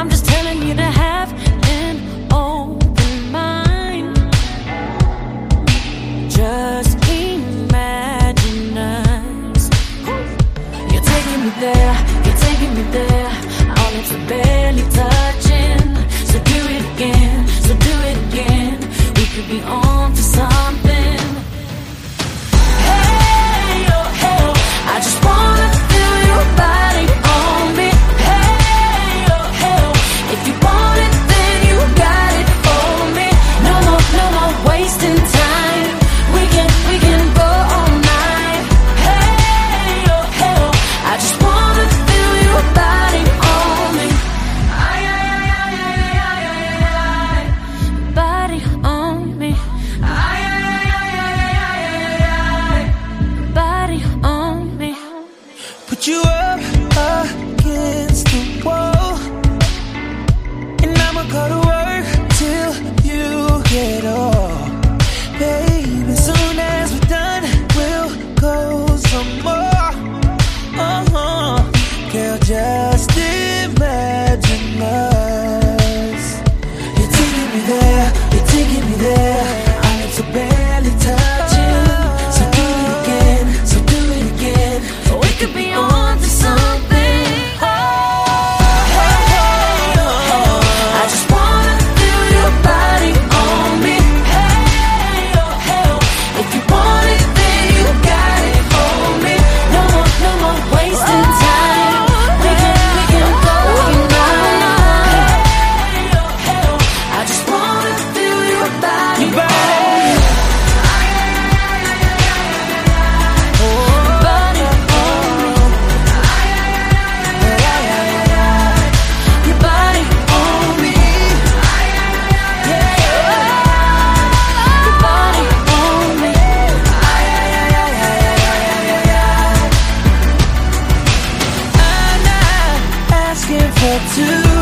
I'm just put you up against the wall, and I'ma go to to